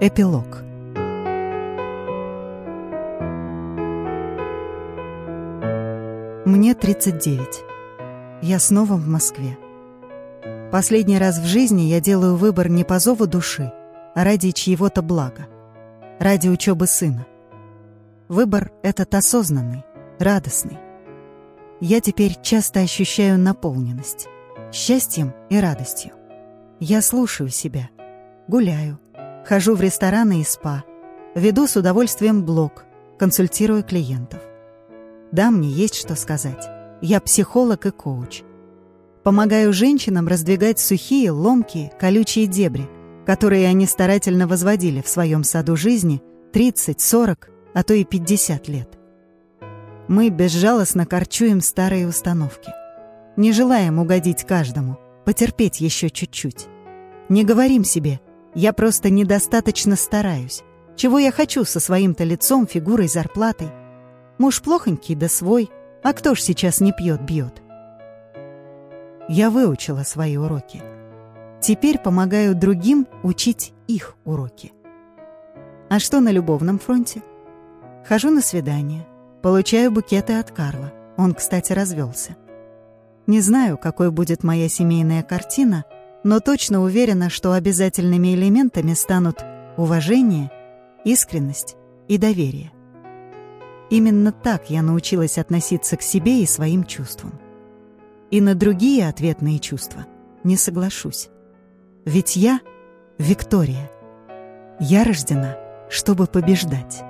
Эпилог Мне 39. Я снова в Москве. Последний раз в жизни я делаю выбор не по зову души, а ради чьего-то блага. Ради учебы сына. Выбор этот осознанный, радостный. Я теперь часто ощущаю наполненность. Счастьем и радостью. Я слушаю себя. Гуляю. Хожу в рестораны и спа. Веду с удовольствием блог. Консультирую клиентов. Да, мне есть что сказать. Я психолог и коуч. Помогаю женщинам раздвигать сухие, ломкие, колючие дебри, которые они старательно возводили в своем саду жизни 30, 40, а то и 50 лет. Мы безжалостно корчуем старые установки. Не желаем угодить каждому, потерпеть еще чуть-чуть. Не говорим себе «я просто недостаточно стараюсь». Чего я хочу со своим-то лицом, фигурой, зарплатой? Муж плохонький да свой, а кто ж сейчас не пьет, бьет? Я выучила свои уроки. Теперь помогаю другим учить их уроки. А что на любовном фронте? Хожу на свидание, получаю букеты от Карла. Он, кстати, развелся. Не знаю, какой будет моя семейная картина, но точно уверена, что обязательными элементами станут уважение, искренность и доверие. Именно так я научилась относиться к себе и своим чувствам. И на другие ответные чувства не соглашусь. Ведь я — Виктория. Я рождена, чтобы побеждать.